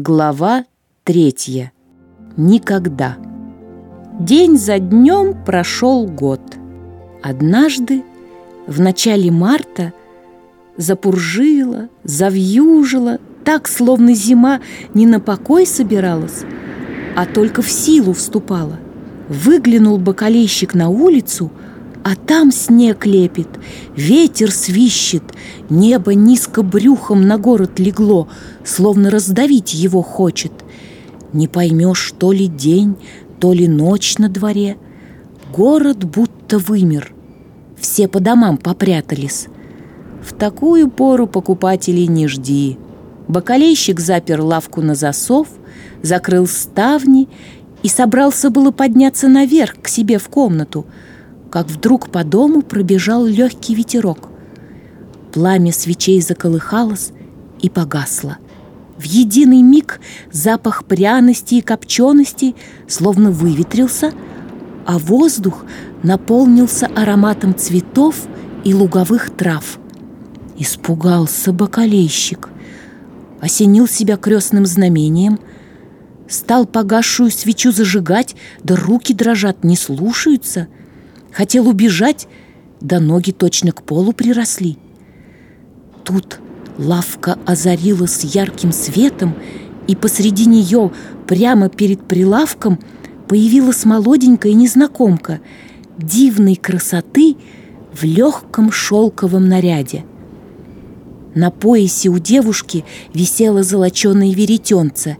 Глава третья. Никогда. День за днем прошел год. Однажды, в начале марта, запуржило, завьюжило, так, словно зима не на покой собиралась, а только в силу вступала. Выглянул бокалейщик на улицу — а там снег лепит, ветер свищет, Небо низко брюхом на город легло, Словно раздавить его хочет. Не поймешь, то ли день, то ли ночь на дворе. Город будто вымер. Все по домам попрятались. В такую пору покупателей не жди. Бакалейщик запер лавку на засов, закрыл ставни и собрался было подняться наверх к себе в комнату — как вдруг по дому пробежал легкий ветерок. Пламя свечей заколыхалось и погасло. В единый миг запах пряности и копчености словно выветрился, а воздух наполнился ароматом цветов и луговых трав. Испугался бокалейщик, осенил себя крестным знамением, стал погасшую свечу зажигать, да руки дрожат, не слушаются — Хотел убежать, да ноги точно к полу приросли. Тут лавка озарилась ярким светом, и посреди нее, прямо перед прилавком, появилась молоденькая незнакомка дивной красоты в легком шелковом наряде. На поясе у девушки висело золоченое веретенце,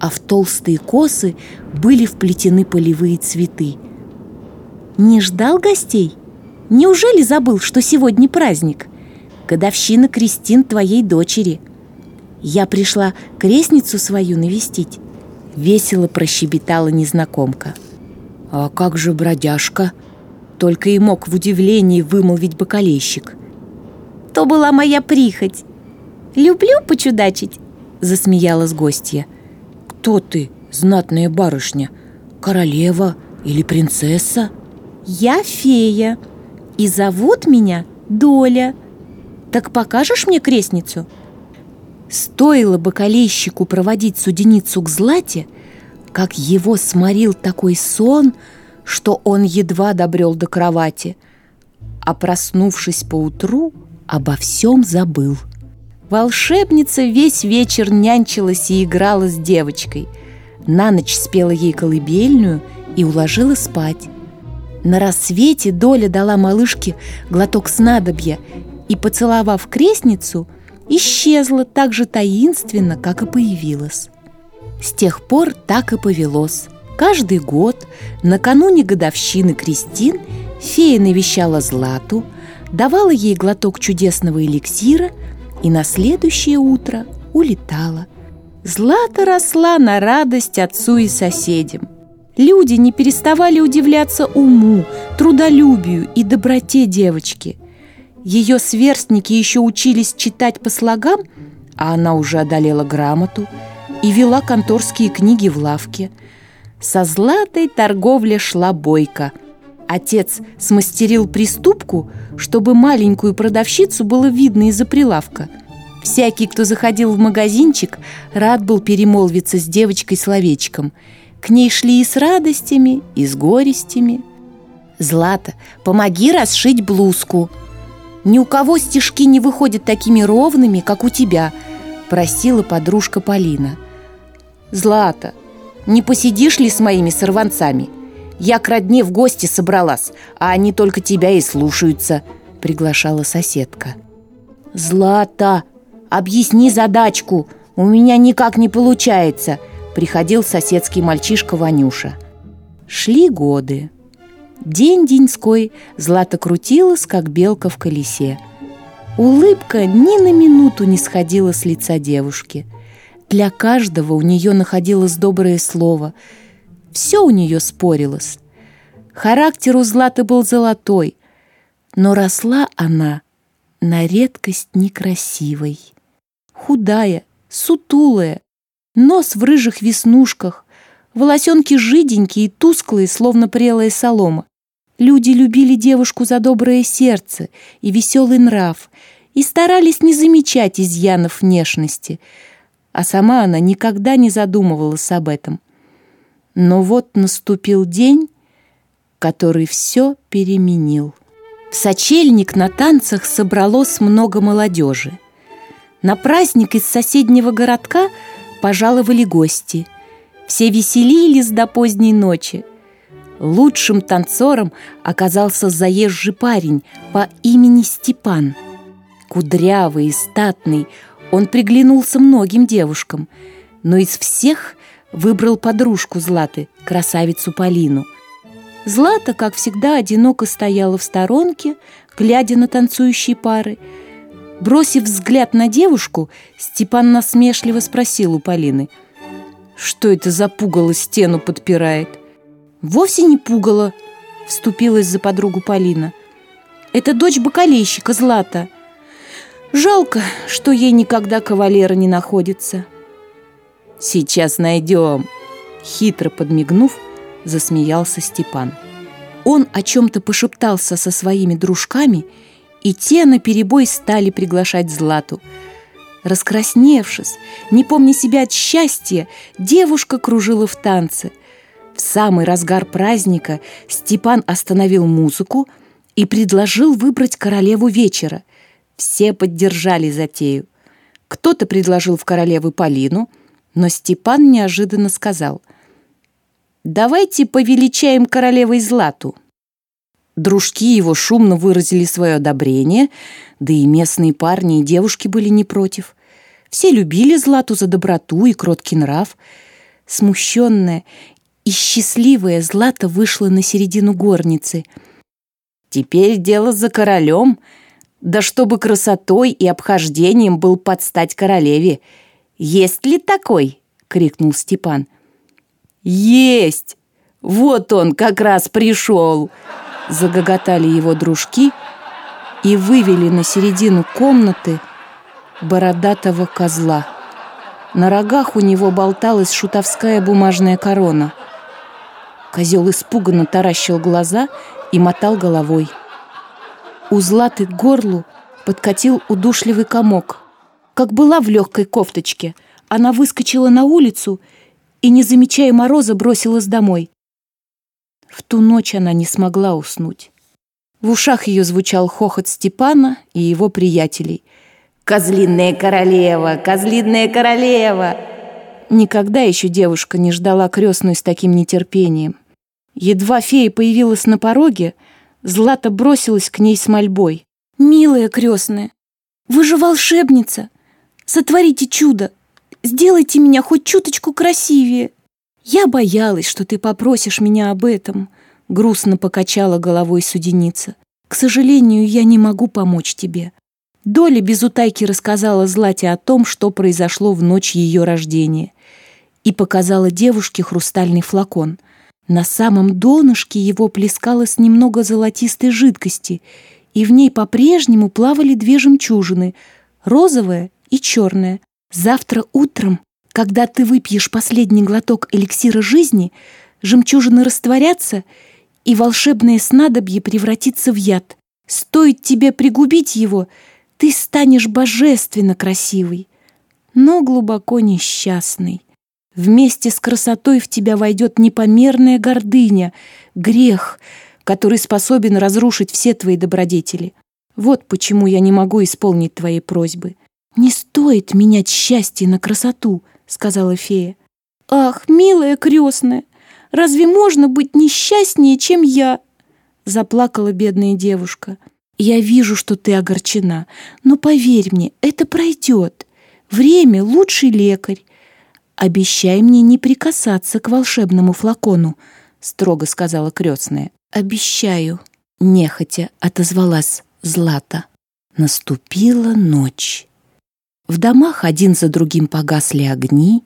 а в толстые косы были вплетены полевые цветы – не ждал гостей? Неужели забыл, что сегодня праздник? Годовщина крестин твоей дочери. Я пришла крестницу свою навестить. Весело прощебетала незнакомка. А как же бродяжка? Только и мог в удивлении вымолвить бокалейщик. То была моя прихоть. Люблю почудачить, засмеялась гостья. Кто ты, знатная барышня? Королева или принцесса? Я фея, и зовут меня Доля. Так покажешь мне крестницу?» Стоило бокалейщику проводить суденицу к Злате, как его сморил такой сон, что он едва добрел до кровати, а проснувшись поутру, обо всем забыл. Волшебница весь вечер нянчилась и играла с девочкой. На ночь спела ей колыбельную и уложила спать. На рассвете Доля дала малышке глоток снадобья и, поцеловав крестницу, исчезла так же таинственно, как и появилась. С тех пор так и повелось. Каждый год, накануне годовщины Кристин, фея навещала Злату, давала ей глоток чудесного эликсира и на следующее утро улетала. Злата росла на радость отцу и соседям. Люди не переставали удивляться уму, трудолюбию и доброте девочки. Ее сверстники еще учились читать по слогам, а она уже одолела грамоту и вела конторские книги в лавке. Со златой торговля шла бойко. Отец смастерил приступку, чтобы маленькую продавщицу было видно из-за прилавка. Всякий, кто заходил в магазинчик, рад был перемолвиться с девочкой словечком – к ней шли и с радостями, и с горестями. «Злата, помоги расшить блузку!» «Ни у кого стежки не выходят такими ровными, как у тебя», просила подружка Полина. «Злата, не посидишь ли с моими сорванцами? Я к родне в гости собралась, а они только тебя и слушаются», приглашала соседка. «Злата, объясни задачку, у меня никак не получается», приходил соседский мальчишка Ванюша. Шли годы. День деньской Злата крутилась, как белка в колесе. Улыбка ни на минуту не сходила с лица девушки. Для каждого у нее находилось доброе слово. Все у нее спорилось. Характер у Златы был золотой, но росла она на редкость некрасивой. Худая, сутулая, Нос в рыжих веснушках, волосенки жиденькие и тусклые, словно прелая солома. Люди любили девушку за доброе сердце и веселый нрав и старались не замечать изъянов внешности. а сама она никогда не задумывалась об этом. Но вот наступил день, который все переменил. В сочельник на танцах собралось много молодежи. На праздник из соседнего городка пожаловали гости. Все веселились до поздней ночи. Лучшим танцором оказался заезжий парень по имени Степан. Кудрявый и статный, он приглянулся многим девушкам, но из всех выбрал подружку Златы, красавицу Полину. Злата, как всегда, одиноко стояла в сторонке, глядя на танцующие пары. Бросив взгляд на девушку, Степан насмешливо спросил у Полины, «Что это за пугало стену подпирает?» «Вовсе не пугало», — вступилась за подругу Полина. «Это дочь бакалейщика Злата. Жалко, что ей никогда кавалера не находится». «Сейчас найдем», — хитро подмигнув, засмеялся Степан. Он о чем-то пошептался со своими дружками, и те наперебой стали приглашать Злату. Раскрасневшись, не помня себя от счастья, девушка кружила в танце. В самый разгар праздника Степан остановил музыку и предложил выбрать королеву вечера. Все поддержали затею. Кто-то предложил в королевы Полину, но Степан неожиданно сказал – Давайте повеличаем королевой Злату. Дружки его шумно выразили свое одобрение, да и местные парни и девушки были не против. Все любили Злату за доброту и кроткий нрав. Смущенная и счастливая Злата вышла на середину горницы. Теперь дело за королем, да чтобы красотой и обхождением был подстать королеве. «Есть ли такой?» — крикнул Степан. — «Есть! Вот он как раз пришел!» Загоготали его дружки и вывели на середину комнаты бородатого козла. На рогах у него болталась шутовская бумажная корона. Козел испуганно таращил глаза и мотал головой. У Златы к горлу подкатил удушливый комок. Как была в легкой кофточке, она выскочила на улицу и, не замечая мороза, бросилась домой. В ту ночь она не смогла уснуть. В ушах ее звучал хохот Степана и его приятелей. «Козлиная королева! Козлиная королева!» Никогда еще девушка не ждала крестную с таким нетерпением. Едва фея появилась на пороге, Злата бросилась к ней с мольбой. «Милая крестная, вы же волшебница! Сотворите чудо! Сделайте меня хоть чуточку красивее. Я боялась, что ты попросишь меня об этом, грустно покачала головой суденица. К сожалению, я не могу помочь тебе. Доля без утайки рассказала Злате о том, что произошло в ночь ее рождения, и показала девушке хрустальный флакон. На самом донышке его плескалось немного золотистой жидкости, и в ней по-прежнему плавали две жемчужины — розовая и черная. Завтра утром, когда ты выпьешь последний глоток эликсира жизни, жемчужины растворятся, и волшебное снадобье превратится в яд. Стоит тебе пригубить его, ты станешь божественно красивой, но глубоко несчастной. Вместе с красотой в тебя войдет непомерная гордыня, грех, который способен разрушить все твои добродетели. Вот почему я не могу исполнить твои просьбы. «Не стоит менять счастье на красоту», — сказала фея. «Ах, милая крестная, разве можно быть несчастнее, чем я?» Заплакала бедная девушка. «Я вижу, что ты огорчена, но поверь мне, это пройдет. Время — лучший лекарь. Обещай мне не прикасаться к волшебному флакону», — строго сказала крестная. «Обещаю», — нехотя отозвалась Злата. Наступила ночь. В домах один за другим погасли огни.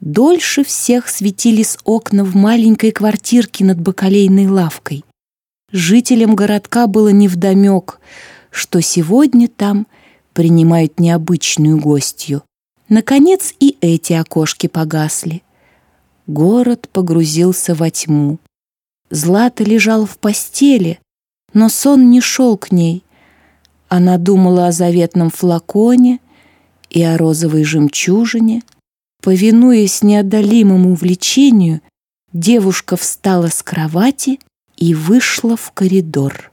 Дольше всех светились окна в маленькой квартирке над бакалейной лавкой. Жителям городка было невдомек, что сегодня там принимают необычную гостью. Наконец и эти окошки погасли. Город погрузился во тьму. Злата лежал в постели, но сон не шел к ней. Она думала о заветном флаконе и о розовой жемчужине. Повинуясь неодолимому влечению, девушка встала с кровати и вышла в коридор.